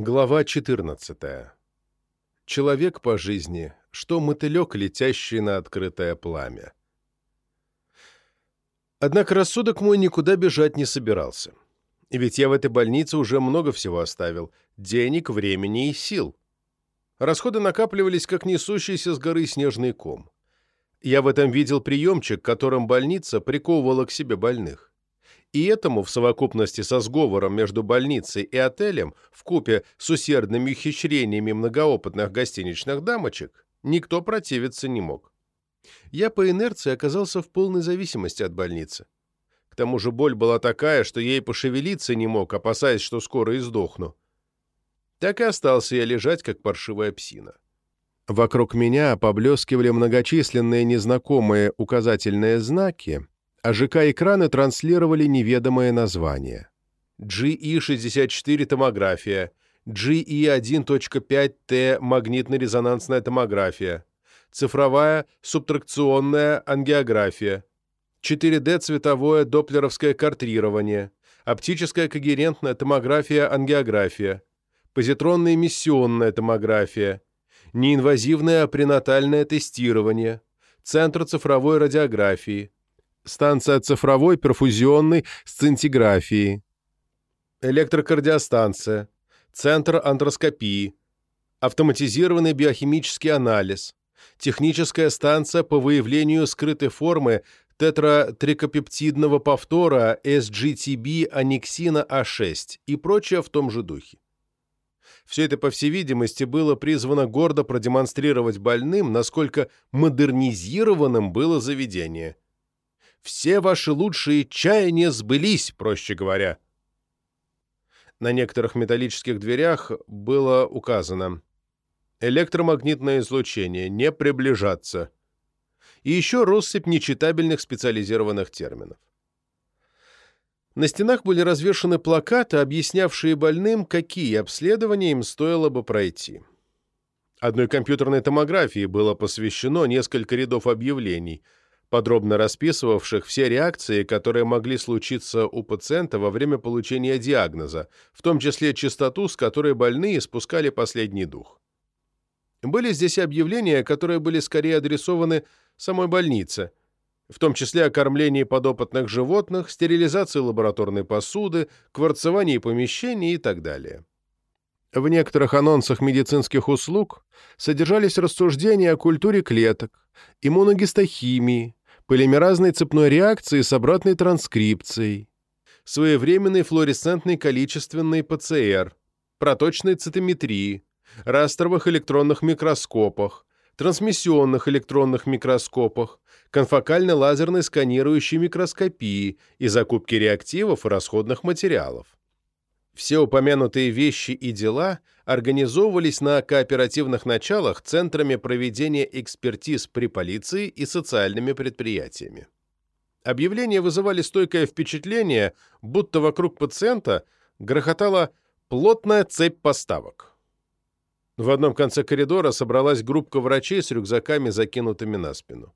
Глава 14. Человек по жизни, что мотылек, летящий на открытое пламя. Однако рассудок мой никуда бежать не собирался. И ведь я в этой больнице уже много всего оставил. Денег, времени и сил. Расходы накапливались, как несущийся с горы снежный ком. Я в этом видел приемчик, которым больница приковывала к себе больных. И этому, в совокупности со сговором между больницей и отелем, в купе с усердными ухищрениями многоопытных гостиничных дамочек, никто противиться не мог. Я по инерции оказался в полной зависимости от больницы. К тому же боль была такая, что и пошевелиться не мог, опасаясь, что скоро и сдохну. Так и остался я лежать, как паршивая псина. Вокруг меня поблескивали многочисленные незнакомые указательные знаки, а ЖК-экраны транслировали неведомое название. GE64 томография, GE1.5T магнитно-резонансная томография, цифровая субтракционная ангиография, 4D цветовое доплеровское картрирование, оптическая когерентная томография-ангиография, позитронная эмиссионная томография, неинвазивное пренатальное тестирование, центр цифровой радиографии, станция цифровой перфузионной сцинтиграфии, электрокардиостанция, центр андроскопии, автоматизированный биохимический анализ, техническая станция по выявлению скрытой формы тетратрикопептидного повтора SGTB аннексина А6 и прочее в том же духе. Все это, по всей видимости, было призвано гордо продемонстрировать больным, насколько модернизированным было заведение – все ваши лучшие чаяния сбылись, проще говоря. На некоторых металлических дверях было указано «Электромагнитное излучение, не приближаться» и еще россыпь нечитабельных специализированных терминов. На стенах были развешаны плакаты, объяснявшие больным, какие обследования им стоило бы пройти. Одной компьютерной томографии было посвящено несколько рядов объявлений – подробно расписывавших все реакции, которые могли случиться у пациента во время получения диагноза, в том числе частоту, с которой больные спускали последний дух. Были здесь объявления, которые были скорее адресованы самой больнице, в том числе о кормлении подопытных животных, стерилизации лабораторной посуды, кварцевании помещений и так далее. В некоторых анонсах медицинских услуг содержались рассуждения о культуре клеток, иммуногистохимии, полимеразной цепной реакции с обратной транскрипцией, своевременной флуоресцентной количественной ПЦР, проточной цитометрии, растровых электронных микроскопах, трансмиссионных электронных микроскопах, конфокально-лазерной сканирующей микроскопии и закупки реактивов и расходных материалов. Все упомянутые вещи и дела организовывались на кооперативных началах центрами проведения экспертиз при полиции и социальными предприятиями. Объявления вызывали стойкое впечатление, будто вокруг пациента грохотала плотная цепь поставок. В одном конце коридора собралась группа врачей с рюкзаками, закинутыми на спину.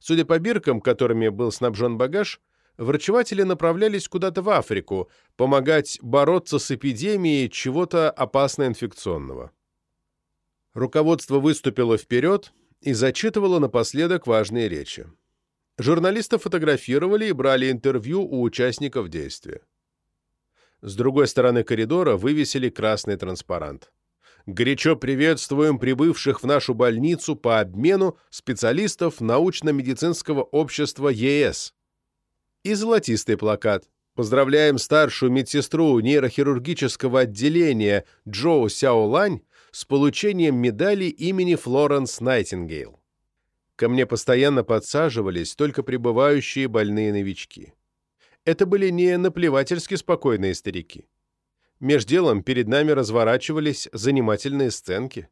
Судя по биркам, которыми был снабжен багаж, врачеватели направлялись куда-то в Африку, помогать бороться с эпидемией чего-то опасно инфекционного. Руководство выступило вперед и зачитывало напоследок важные речи. Журналистов фотографировали и брали интервью у участников действия. С другой стороны коридора вывесили красный транспарант. «Горячо приветствуем прибывших в нашу больницу по обмену специалистов научно-медицинского общества ЕС и золотистый плакат. Поздравляем старшую медсестру нейрохирургического отделения Джоу Сяолань с получением медали имени Флоренс Найтингейл. Ко мне постоянно подсаживались только пребывающие больные новички. Это были не наплевательски спокойные старики. Меж делом перед нами разворачивались занимательные сценки.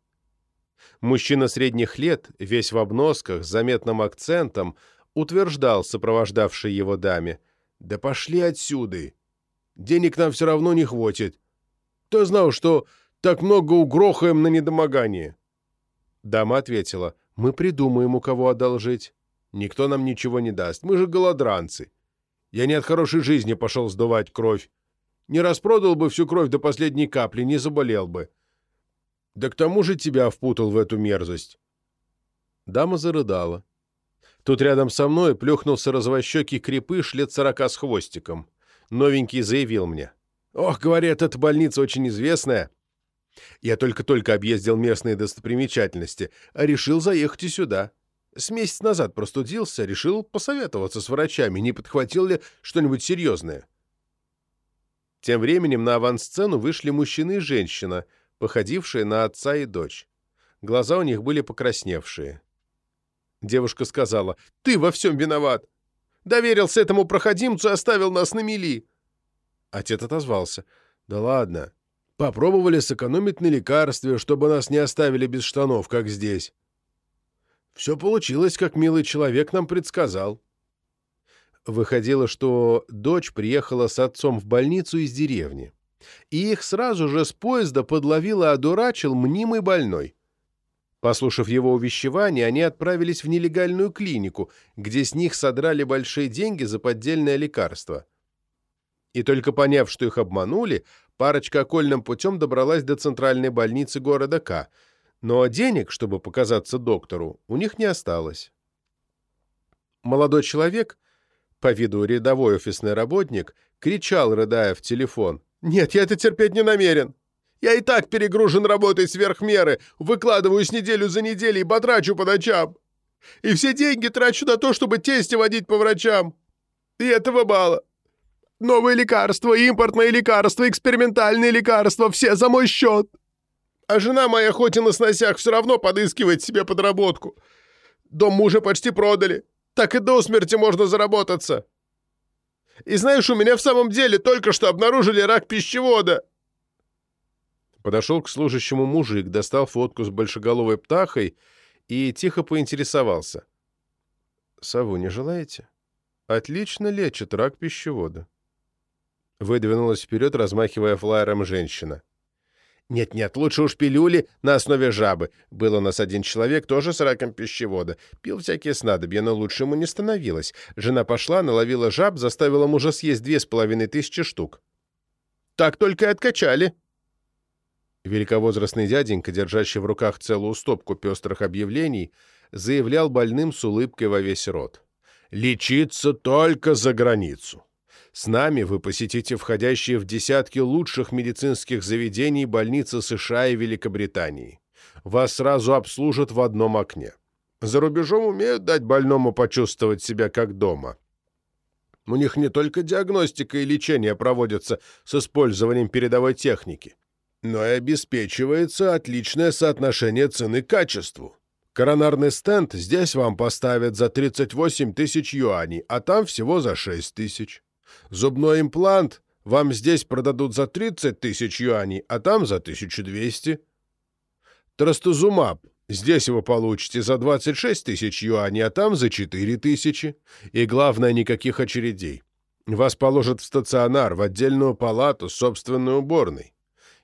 Мужчина средних лет, весь в обносках, с заметным акцентом, утверждал сопровождавший его даме. «Да пошли отсюда! Денег нам все равно не хватит. Кто знал, что так много угрохаем на недомогание?» Дама ответила, «Мы придумаем, у кого одолжить. Никто нам ничего не даст. Мы же голодранцы. Я не от хорошей жизни пошел сдувать кровь. Не распродал бы всю кровь до последней капли, не заболел бы. Да к тому же тебя впутал в эту мерзость. Дама зарыдала. Тут рядом со мной плюхнулся развощекий крепыш лет сорока с хвостиком. Новенький заявил мне. «Ох, говорят, эта больница очень известная. Я только-только объездил местные достопримечательности, а решил заехать и сюда. С месяц назад простудился, решил посоветоваться с врачами, не подхватил ли что-нибудь серьезное. Тем временем на авансцену вышли мужчина и женщина, походившие на отца и дочь. Глаза у них были покрасневшие. Девушка сказала, «Ты во всем виноват! Доверился этому проходимцу и оставил нас на мели!» Отец отозвался, «Да ладно, попробовали сэкономить на лекарстве, чтобы нас не оставили без штанов, как здесь. Все получилось, как милый человек нам предсказал». Выходило, что дочь приехала с отцом в больницу из деревни, и их сразу же с поезда подловил и одурачил мнимый больной. Послушав его увещевания, они отправились в нелегальную клинику, где с них содрали большие деньги за поддельное лекарство. И только поняв, что их обманули, парочка окольным путем добралась до центральной больницы города К, но денег, чтобы показаться доктору, у них не осталось. Молодой человек по виду рядовой офисный работник, кричал, рыдая в телефон. «Нет, я это терпеть не намерен. Я и так перегружен работой сверх меры, выкладываюсь неделю за неделей и потрачу по ночам. И все деньги трачу на то, чтобы тесте водить по врачам. И этого мало. Новые лекарства, импортные лекарства, экспериментальные лекарства — все за мой счет. А жена моя хоть и на сносях все равно подыскивает себе подработку. Дом мы уже почти продали так и до смерти можно заработаться. И знаешь, у меня в самом деле только что обнаружили рак пищевода. Подошел к служащему мужик, достал фотку с большеголовой птахой и тихо поинтересовался. «Сову не желаете?» «Отлично лечит рак пищевода». Выдвинулась вперед, размахивая флаером женщина. Нет-нет, лучше уж пилюли на основе жабы. Был у нас один человек, тоже с раком пищевода. Пил всякие снадобья, но лучше ему не становилось. Жена пошла, наловила жаб, заставила мужа съесть две с половиной тысячи штук. Так только и откачали. Великовозрастный дяденька, держащий в руках целую стопку пестрых объявлений, заявлял больным с улыбкой во весь рот. «Лечиться только за границу. С нами вы посетите входящие в десятки лучших медицинских заведений больницы США и Великобритании. Вас сразу обслужат в одном окне. За рубежом умеют дать больному почувствовать себя как дома. У них не только диагностика и лечение проводятся с использованием передовой техники, но и обеспечивается отличное соотношение цены к качеству. Коронарный стенд здесь вам поставят за 38 тысяч юаней, а там всего за 6 тысяч. Зубной имплант вам здесь продадут за 30 тысяч юаней, а там за 1200. Трастузумаб. Здесь вы получите за 26 тысяч юаней, а там за 4 тысячи. И главное, никаких очередей. Вас положат в стационар, в отдельную палату с собственной уборной.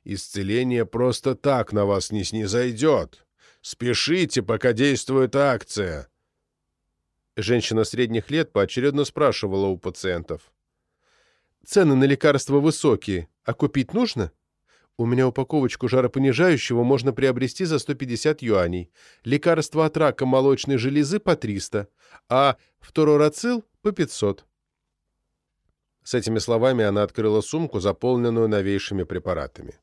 Исцеление просто так на вас не снизойдет. Спешите, пока действует акция. Женщина средних лет поочередно спрашивала у пациентов. Цены на лекарства высокие, а купить нужно? У меня упаковочку жаропонижающего можно приобрести за 150 юаней, лекарство от рака молочной железы по 300, а фторорацил по 500. С этими словами она открыла сумку, заполненную новейшими препаратами.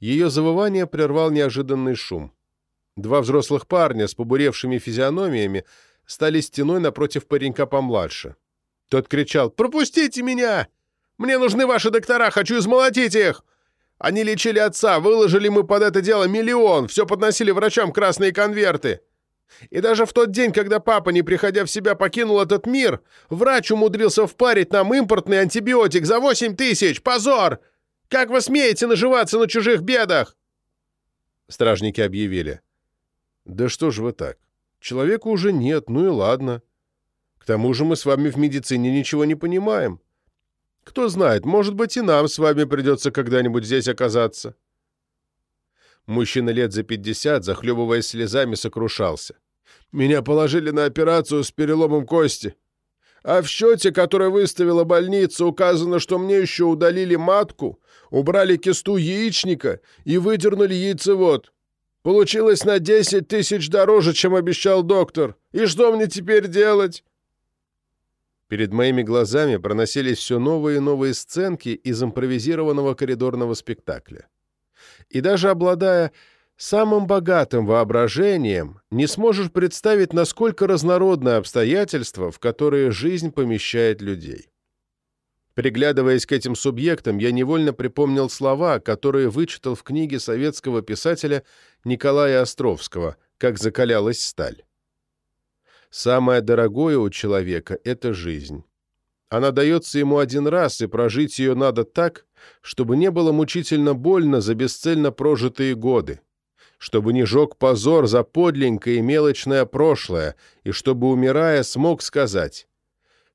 Ее завывание прервал неожиданный шум. Два взрослых парня с побуревшими физиономиями стали стеной напротив паренька помладше. Тот кричал «Пропустите меня! Мне нужны ваши доктора, хочу измолотить их! Они лечили отца, выложили мы под это дело миллион, все подносили врачам красные конверты. И даже в тот день, когда папа, не приходя в себя, покинул этот мир, врач умудрился впарить нам импортный антибиотик за 8 тысяч! Позор! Как вы смеете наживаться на чужих бедах?» Стражники объявили. «Да что ж вы так? Человека уже нет, ну и ладно. К тому же мы с вами в медицине ничего не понимаем. Кто знает, может быть, и нам с вами придется когда-нибудь здесь оказаться». Мужчина лет за пятьдесят, захлебываясь слезами, сокрушался. «Меня положили на операцию с переломом кости. А в счете, который выставила больница, указано, что мне еще удалили матку, убрали кисту яичника и выдернули яйцевод. Получилось на 10 тысяч дороже, чем обещал доктор. И что мне теперь делать?» Перед моими глазами проносились все новые и новые сценки из импровизированного коридорного спектакля. И даже обладая самым богатым воображением, не сможешь представить, насколько разнородны обстоятельства, в которые жизнь помещает людей. Приглядываясь к этим субъектам, я невольно припомнил слова, которые вычитал в книге советского писателя Николая Островского «Как закалялась сталь». Самое дорогое у человека — это жизнь. Она дается ему один раз, и прожить ее надо так, чтобы не было мучительно больно за бесцельно прожитые годы, чтобы не жег позор за подленькое и мелочное прошлое, и чтобы, умирая, смог сказать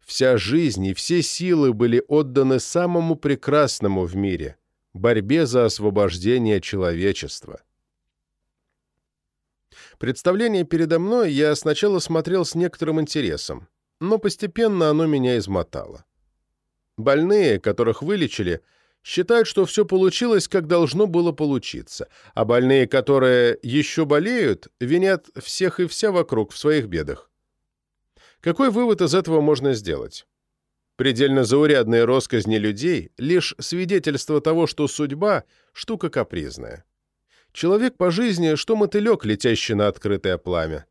Вся жизнь и все силы были отданы самому прекрасному в мире — борьбе за освобождение человечества. Представление передо мной я сначала смотрел с некоторым интересом, но постепенно оно меня измотало. Больные, которых вылечили, считают, что все получилось, как должно было получиться, а больные, которые еще болеют, винят всех и вся вокруг в своих бедах. Какой вывод из этого можно сделать? Предельно заурядные росказни людей — лишь свидетельство того, что судьба — штука капризная. Человек по жизни, что мотылек, летящий на открытое пламя.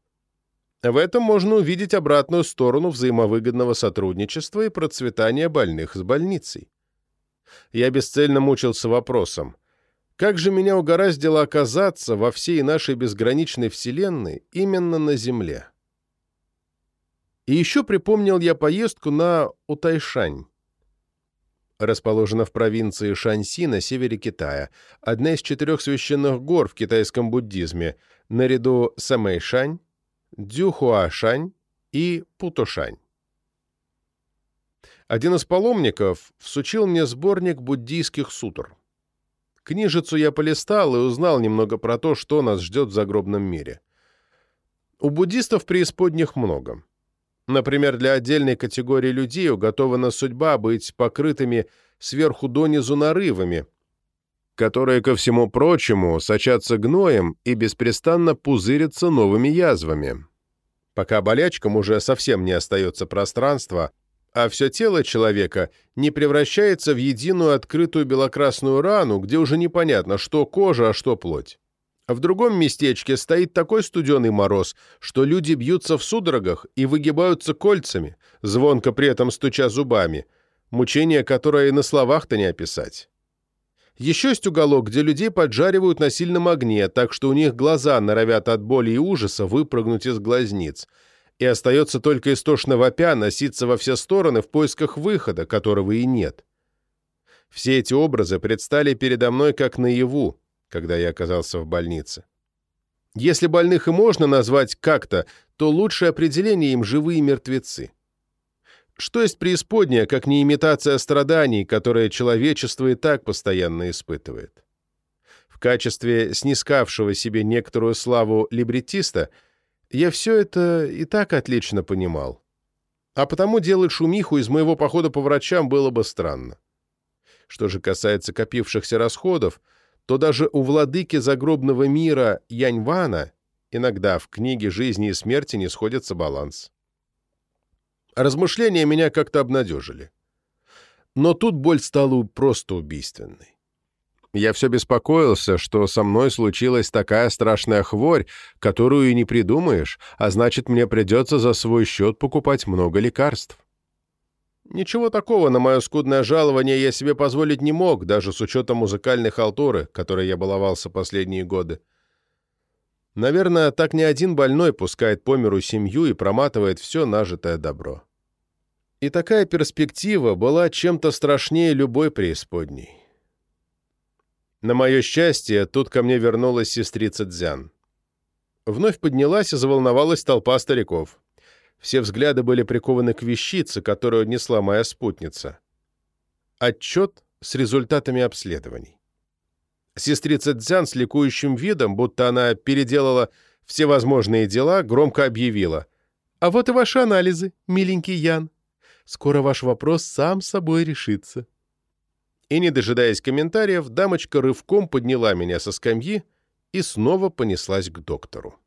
В этом можно увидеть обратную сторону взаимовыгодного сотрудничества и процветания больных с больницей. Я бесцельно мучился вопросом, как же меня угораздило оказаться во всей нашей безграничной вселенной именно на Земле? И еще припомнил я поездку на Утайшань. Расположена в провинции Шаньси на севере Китая, одна из четырех священных гор в китайском буддизме, наряду с Амэйшань, Дзюхуашань и Путошань. Один из паломников всучил мне сборник буддийских сутр. Книжицу я полистал и узнал немного про то, что нас ждет в загробном мире. У буддистов преисподних много. Например, для отдельной категории людей уготована судьба быть покрытыми сверху донизу нарывами, которые, ко всему прочему, сочатся гноем и беспрестанно пузырятся новыми язвами. Пока болячкам уже совсем не остается пространства, а все тело человека не превращается в единую открытую белокрасную рану, где уже непонятно, что кожа, а что плоть. А в другом местечке стоит такой студеный мороз, что люди бьются в судорогах и выгибаются кольцами, звонко при этом стуча зубами, мучение, которое и на словах-то не описать. Еще есть уголок, где людей поджаривают на сильном огне, так что у них глаза норовят от боли и ужаса выпрыгнуть из глазниц, и остается только истошно вопя носиться во все стороны в поисках выхода, которого и нет. Все эти образы предстали передо мной как наяву, когда я оказался в больнице. Если больных и можно назвать как-то, то лучшее определение им живые мертвецы. Что есть преисподняя, как не имитация страданий, которые человечество и так постоянно испытывает? В качестве снискавшего себе некоторую славу либретиста я все это и так отлично понимал. А потому делать шумиху из моего похода по врачам было бы странно. Что же касается копившихся расходов – то даже у владыки загробного мира Яньвана иногда в книге «Жизни и смерти» не сходится баланс. Размышления меня как-то обнадежили. Но тут боль стала просто убийственной. Я все беспокоился, что со мной случилась такая страшная хворь, которую и не придумаешь, а значит, мне придется за свой счет покупать много лекарств. Ничего такого на мое скудное жалование я себе позволить не мог, даже с учетом музыкальной халтуры, которой я баловался последние годы. Наверное, так ни один больной пускает по миру семью и проматывает все нажитое добро. И такая перспектива была чем-то страшнее любой преисподней. На мое счастье, тут ко мне вернулась сестрица Дзян. Вновь поднялась и заволновалась толпа стариков. Все взгляды были прикованы к вещице, которую несла моя спутница. Отчет с результатами обследований. Сестрица Дзян с ликующим видом, будто она переделала все возможные дела, громко объявила. «А вот и ваши анализы, миленький Ян. Скоро ваш вопрос сам собой решится». И, не дожидаясь комментариев, дамочка рывком подняла меня со скамьи и снова понеслась к доктору.